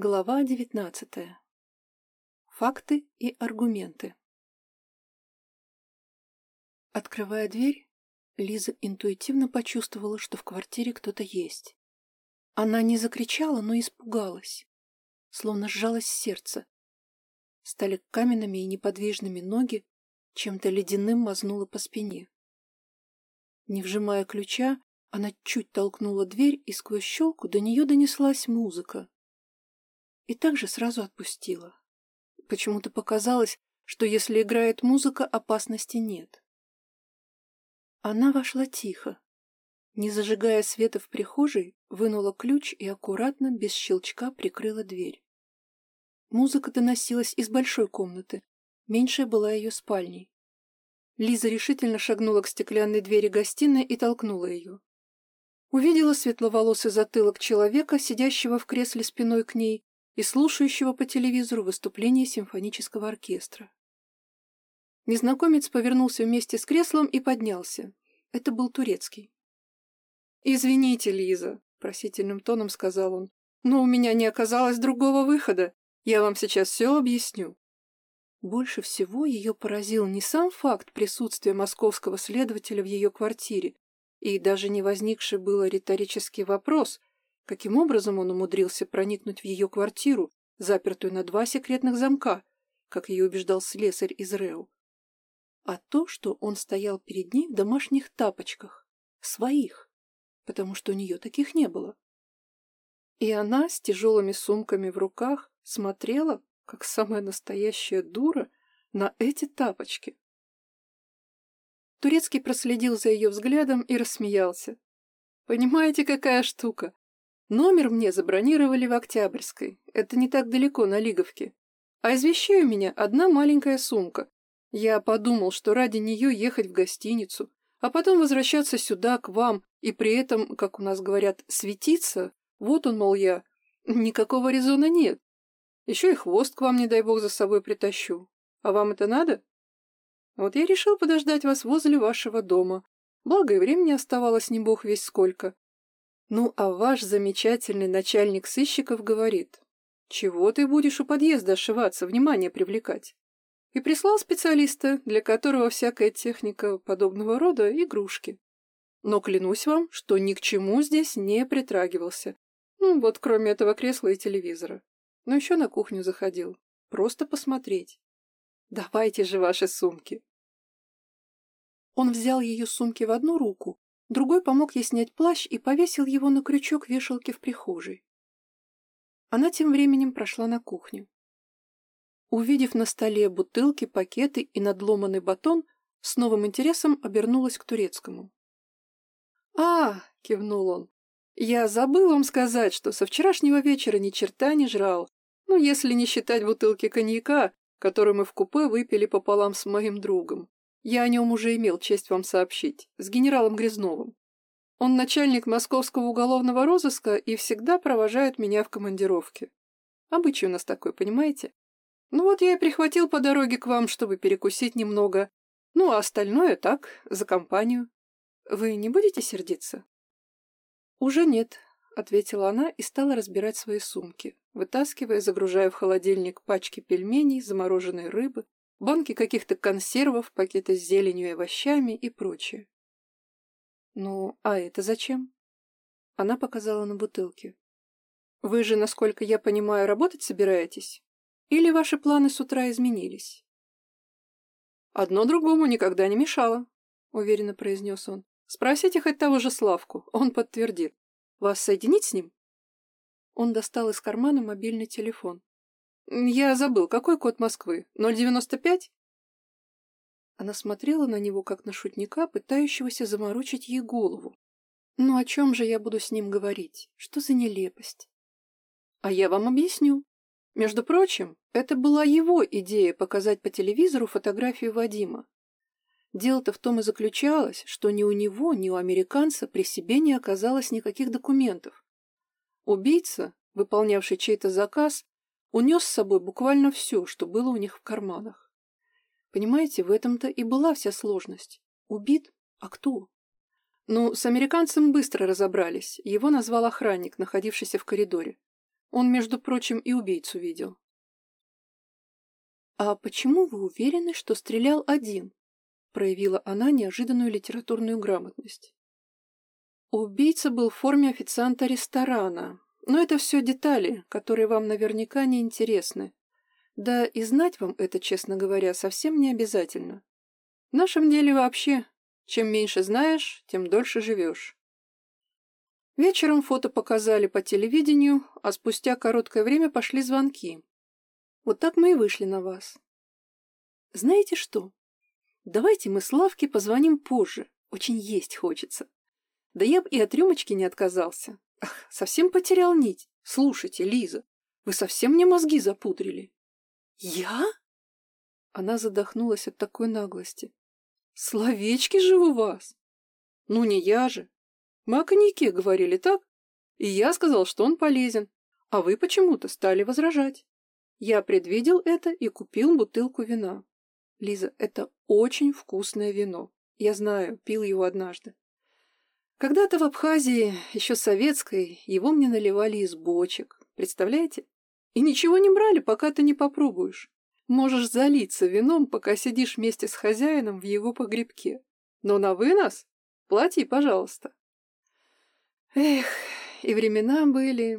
Глава девятнадцатая. Факты и аргументы. Открывая дверь, Лиза интуитивно почувствовала, что в квартире кто-то есть. Она не закричала, но испугалась, словно сжалось сердце. Стали каменными и неподвижными ноги, чем-то ледяным мазнуло по спине. Не вжимая ключа, она чуть толкнула дверь, и сквозь щелку до нее донеслась музыка и также сразу отпустила. Почему-то показалось, что если играет музыка, опасности нет. Она вошла тихо. Не зажигая света в прихожей, вынула ключ и аккуратно, без щелчка, прикрыла дверь. Музыка доносилась из большой комнаты. Меньшая была ее спальней. Лиза решительно шагнула к стеклянной двери гостиной и толкнула ее. Увидела светловолосый затылок человека, сидящего в кресле спиной к ней, и слушающего по телевизору выступление симфонического оркестра. Незнакомец повернулся вместе с креслом и поднялся. Это был турецкий. «Извините, Лиза», — просительным тоном сказал он, «но у меня не оказалось другого выхода. Я вам сейчас все объясню». Больше всего ее поразил не сам факт присутствия московского следователя в ее квартире, и даже не возникший было риторический вопрос, Каким образом он умудрился проникнуть в ее квартиру, запертую на два секретных замка, как ее убеждал слесарь из Реу? А то, что он стоял перед ней в домашних тапочках, своих, потому что у нее таких не было. И она с тяжелыми сумками в руках смотрела, как самая настоящая дура, на эти тапочки. Турецкий проследил за ее взглядом и рассмеялся. «Понимаете, какая штука? Номер мне забронировали в Октябрьской. Это не так далеко, на Лиговке. А из вещей у меня одна маленькая сумка. Я подумал, что ради нее ехать в гостиницу, а потом возвращаться сюда, к вам, и при этом, как у нас говорят, светиться. Вот он, мол, я. Никакого резона нет. Еще и хвост к вам, не дай бог, за собой притащу. А вам это надо? Вот я решил подождать вас возле вашего дома. Благо и времени оставалось не бог весь сколько. Ну, а ваш замечательный начальник сыщиков говорит, чего ты будешь у подъезда ошиваться, внимание привлекать? И прислал специалиста, для которого всякая техника подобного рода — игрушки. Но клянусь вам, что ни к чему здесь не притрагивался. Ну, вот кроме этого кресла и телевизора. Но еще на кухню заходил. Просто посмотреть. Давайте же ваши сумки. Он взял ее сумки в одну руку, Другой помог ей снять плащ и повесил его на крючок вешалки в прихожей. Она тем временем прошла на кухню. Увидев на столе бутылки, пакеты и надломанный батон, с новым интересом обернулась к турецкому. «А!» — кивнул он. «Я забыл вам сказать, что со вчерашнего вечера ни черта не жрал, ну, если не считать бутылки коньяка, которую мы в купе выпили пополам с моим другом. Я о нем уже имел честь вам сообщить, с генералом Грязновым. Он начальник московского уголовного розыска и всегда провожает меня в командировке. Обычай у нас такой, понимаете? Ну вот я и прихватил по дороге к вам, чтобы перекусить немного. Ну, а остальное так, за компанию. Вы не будете сердиться? Уже нет, ответила она и стала разбирать свои сумки, вытаскивая, загружая в холодильник пачки пельменей, замороженной рыбы, банки каких-то консервов, пакеты с зеленью и овощами и прочее. «Ну, а это зачем?» Она показала на бутылке. «Вы же, насколько я понимаю, работать собираетесь? Или ваши планы с утра изменились?» «Одно другому никогда не мешало», — уверенно произнес он. «Спросите хоть того же Славку, он подтвердит. Вас соединить с ним?» Он достал из кармана мобильный телефон. «Я забыл, какой код Москвы? 095?» Она смотрела на него, как на шутника, пытающегося заморочить ей голову. «Ну о чем же я буду с ним говорить? Что за нелепость?» «А я вам объясню. Между прочим, это была его идея показать по телевизору фотографию Вадима. Дело-то в том и заключалось, что ни у него, ни у американца при себе не оказалось никаких документов. Убийца, выполнявший чей-то заказ, унес с собой буквально все, что было у них в карманах. Понимаете, в этом-то и была вся сложность. Убит? А кто? Ну, с американцем быстро разобрались. Его назвал охранник, находившийся в коридоре. Он, между прочим, и убийцу видел. «А почему вы уверены, что стрелял один?» проявила она неожиданную литературную грамотность. Убийца был в форме официанта ресторана, но это все детали, которые вам наверняка не интересны. Да и знать вам это, честно говоря, совсем не обязательно. В нашем деле вообще, чем меньше знаешь, тем дольше живешь. Вечером фото показали по телевидению, а спустя короткое время пошли звонки. Вот так мы и вышли на вас. Знаете что? Давайте мы Славке позвоним позже. Очень есть хочется. Да я б и от рюмочки не отказался. Совсем потерял нить. Слушайте, Лиза, вы совсем мне мозги запудрили. Я? Она задохнулась от такой наглости. Словечки же у вас. Ну, не я же. Мы о коньяке говорили, так? И я сказал, что он полезен. А вы почему-то стали возражать. Я предвидел это и купил бутылку вина. Лиза, это очень вкусное вино. Я знаю, пил его однажды. Когда-то в Абхазии, еще советской, его мне наливали из бочек. Представляете? И ничего не брали, пока ты не попробуешь. Можешь залиться вином, пока сидишь вместе с хозяином в его погребке. Но на вынос плати, пожалуйста. Эх, и времена были.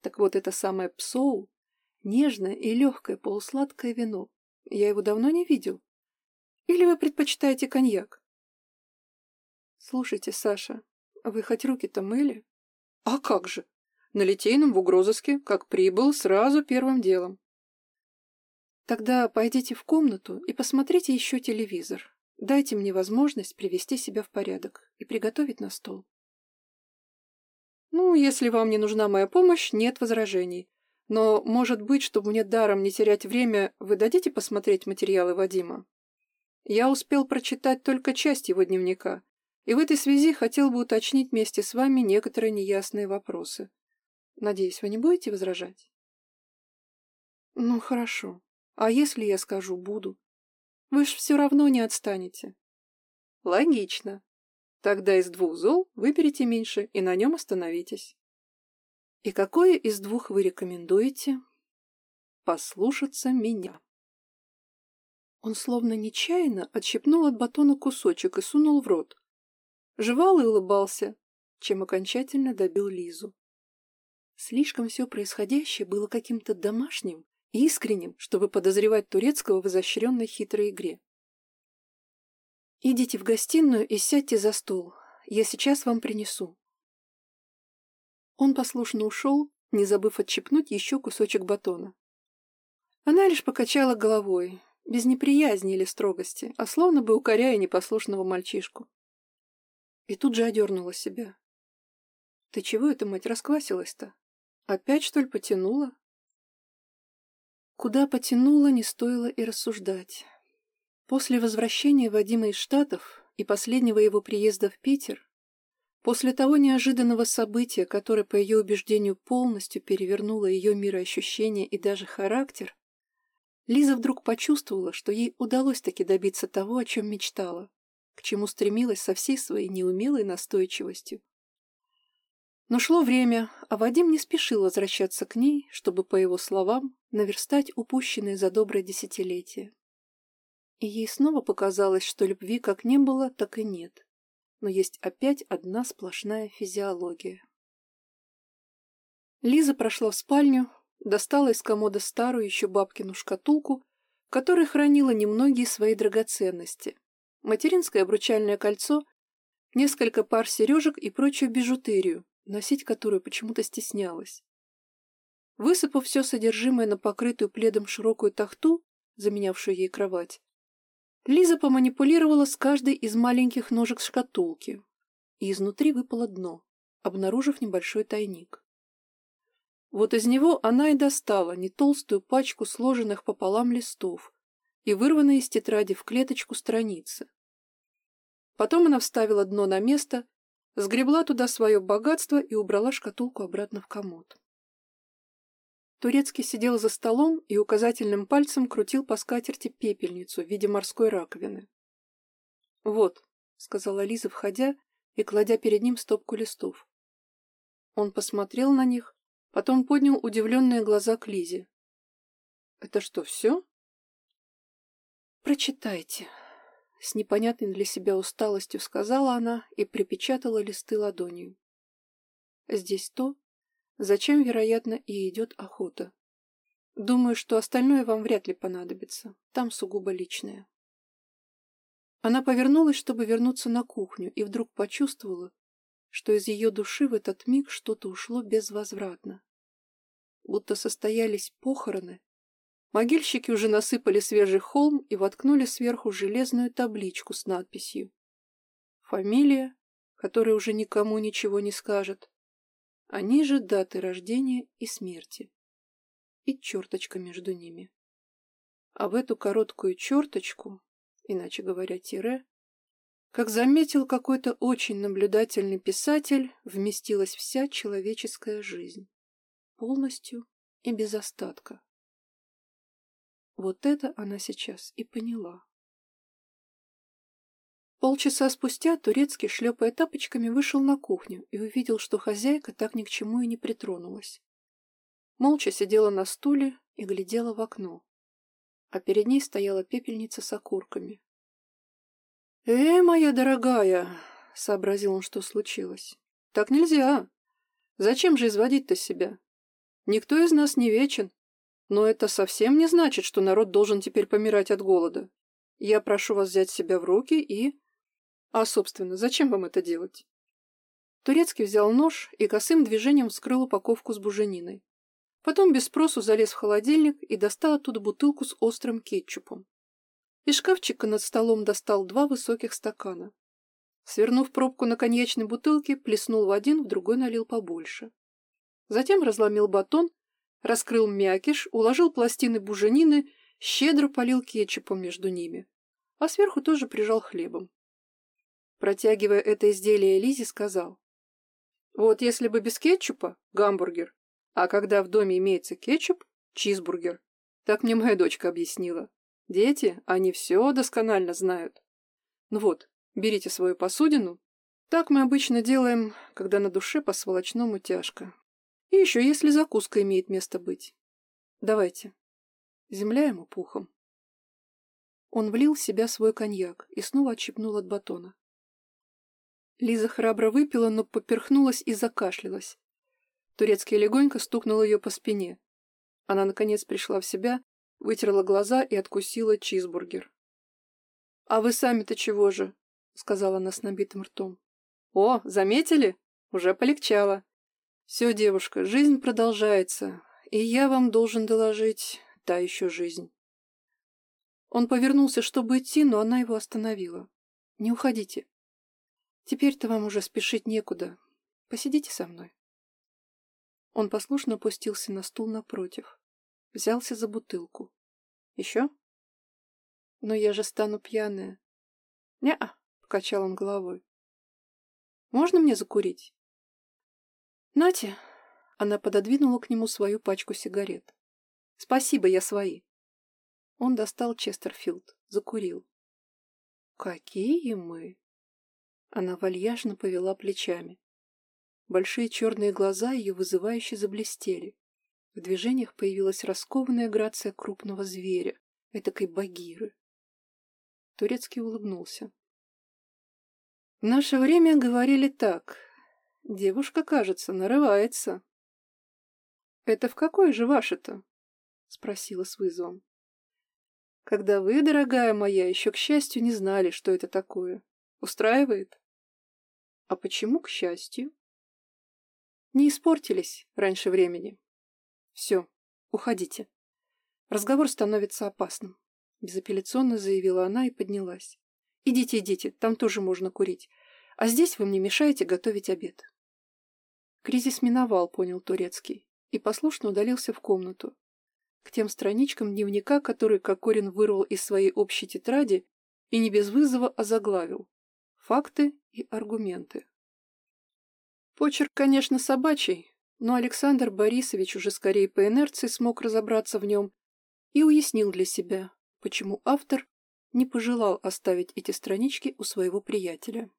Так вот, это самое псоу, нежное и легкое полусладкое вино. Я его давно не видел. Или вы предпочитаете коньяк? Слушайте, Саша, вы хоть руки-то мыли? А как же? На Литейном в угрозыске, как прибыл, сразу первым делом. Тогда пойдите в комнату и посмотрите еще телевизор. Дайте мне возможность привести себя в порядок и приготовить на стол. Ну, если вам не нужна моя помощь, нет возражений. Но, может быть, чтобы мне даром не терять время, вы дадите посмотреть материалы Вадима? Я успел прочитать только часть его дневника, и в этой связи хотел бы уточнить вместе с вами некоторые неясные вопросы. Надеюсь, вы не будете возражать? Ну, хорошо. А если я скажу «буду»? Вы ж все равно не отстанете. Логично. Тогда из двух зол выберите меньше и на нем остановитесь. И какое из двух вы рекомендуете? Послушаться меня. Он словно нечаянно отщепнул от батона кусочек и сунул в рот. Жевал и улыбался, чем окончательно добил Лизу. Слишком все происходящее было каким-то домашним и искренним, чтобы подозревать турецкого в изощренной хитрой игре. «Идите в гостиную и сядьте за стол. Я сейчас вам принесу», он послушно ушел, не забыв отщипнуть еще кусочек батона. Она лишь покачала головой, без неприязни или строгости, а словно бы укоряя непослушного мальчишку. И тут же одернула себя. «Ты чего это, мать, расквасилась-то? Опять, что ли, потянула?» Куда потянула, не стоило и рассуждать. После возвращения Вадима из Штатов и последнего его приезда в Питер После того неожиданного события, которое, по ее убеждению, полностью перевернуло ее мироощущение и даже характер, Лиза вдруг почувствовала, что ей удалось таки добиться того, о чем мечтала, к чему стремилась со всей своей неумелой настойчивостью. Но шло время, а Вадим не спешил возвращаться к ней, чтобы, по его словам, наверстать упущенные за доброе десятилетие. И ей снова показалось, что любви как не было, так и нет но есть опять одна сплошная физиология. Лиза прошла в спальню, достала из комода старую еще бабкину шкатулку, в которой хранила немногие свои драгоценности. Материнское обручальное кольцо, несколько пар сережек и прочую бижутерию, носить которую почему-то стеснялась. Высыпав все содержимое на покрытую пледом широкую тахту, заменявшую ей кровать, Лиза поманипулировала с каждой из маленьких ножек шкатулки, и изнутри выпало дно, обнаружив небольшой тайник. Вот из него она и достала не толстую пачку сложенных пополам листов и вырванные из тетради в клеточку страницы. Потом она вставила дно на место, сгребла туда свое богатство и убрала шкатулку обратно в комод. Турецкий сидел за столом и указательным пальцем крутил по скатерти пепельницу в виде морской раковины. «Вот», — сказала Лиза, входя и кладя перед ним стопку листов. Он посмотрел на них, Потом поднял удивленные глаза к Лизе. «Это что, все?» «Прочитайте», — с непонятной для себя усталостью сказала она и припечатала листы ладонью. «Здесь то, зачем, вероятно, и идет охота. Думаю, что остальное вам вряд ли понадобится. Там сугубо личное». Она повернулась, чтобы вернуться на кухню, и вдруг почувствовала, что из ее души в этот миг что-то ушло безвозвратно. Будто состоялись похороны. Могильщики уже насыпали свежий холм и воткнули сверху железную табличку с надписью. Фамилия, которая уже никому ничего не скажет, а ниже даты рождения и смерти. И черточка между ними. А в эту короткую черточку иначе говоря, тире, как заметил какой-то очень наблюдательный писатель, вместилась вся человеческая жизнь. Полностью и без остатка. Вот это она сейчас и поняла. Полчаса спустя Турецкий, шлепая тапочками, вышел на кухню и увидел, что хозяйка так ни к чему и не притронулась. Молча сидела на стуле и глядела в окно а перед ней стояла пепельница с окурками. «Эй, моя дорогая!» — сообразил он, что случилось. «Так нельзя. Зачем же изводить-то себя? Никто из нас не вечен. Но это совсем не значит, что народ должен теперь помирать от голода. Я прошу вас взять себя в руки и... А, собственно, зачем вам это делать?» Турецкий взял нож и косым движением вскрыл упаковку с бужениной. Потом без спросу залез в холодильник и достал оттуда бутылку с острым кетчупом. Из шкафчика над столом достал два высоких стакана. Свернув пробку на коньячной бутылке, плеснул в один, в другой налил побольше. Затем разломил батон, раскрыл мякиш, уложил пластины буженины, щедро полил кетчупом между ними, а сверху тоже прижал хлебом. Протягивая это изделие Лизе, сказал, «Вот если бы без кетчупа — гамбургер, а когда в доме имеется кетчуп – чизбургер. Так мне моя дочка объяснила. Дети, они все досконально знают. Ну вот, берите свою посудину. Так мы обычно делаем, когда на душе по-сволочному тяжко. И еще если закуска имеет место быть. Давайте. Земля ему пухом. Он влил в себя свой коньяк и снова отщипнул от батона. Лиза храбро выпила, но поперхнулась и закашлялась. Турецкий легонько стукнул ее по спине. Она, наконец, пришла в себя, вытерла глаза и откусила чизбургер. «А вы сами-то чего же?» — сказала она с набитым ртом. «О, заметили? Уже полегчало. Все, девушка, жизнь продолжается, и я вам должен доложить та еще жизнь». Он повернулся, чтобы идти, но она его остановила. «Не уходите. Теперь-то вам уже спешить некуда. Посидите со мной». Он послушно опустился на стул напротив. Взялся за бутылку. «Еще?» «Но я же стану пьяная». «Не-а», — покачал он головой. «Можно мне закурить?» «Нате!» — она пододвинула к нему свою пачку сигарет. «Спасибо, я свои». Он достал Честерфилд, закурил. «Какие мы!» Она вальяжно повела плечами. Большие черные глаза ее вызывающе заблестели. В движениях появилась раскованная грация крупного зверя, этакой багиры. Турецкий улыбнулся. В наше время говорили так. Девушка, кажется, нарывается. «Это в какой же ваше-то?» — спросила с вызовом. «Когда вы, дорогая моя, еще, к счастью, не знали, что это такое. Устраивает?» «А почему к счастью?» Не испортились раньше времени. Все, уходите. Разговор становится опасным. Безапелляционно заявила она и поднялась. Идите, идите, там тоже можно курить. А здесь вы мне мешаете готовить обед. Кризис миновал, понял Турецкий, и послушно удалился в комнату. К тем страничкам дневника, который Кокорин вырвал из своей общей тетради и не без вызова озаглавил. Факты и аргументы. Почерк, конечно, собачий, но Александр Борисович уже скорее по инерции смог разобраться в нем и уяснил для себя, почему автор не пожелал оставить эти странички у своего приятеля.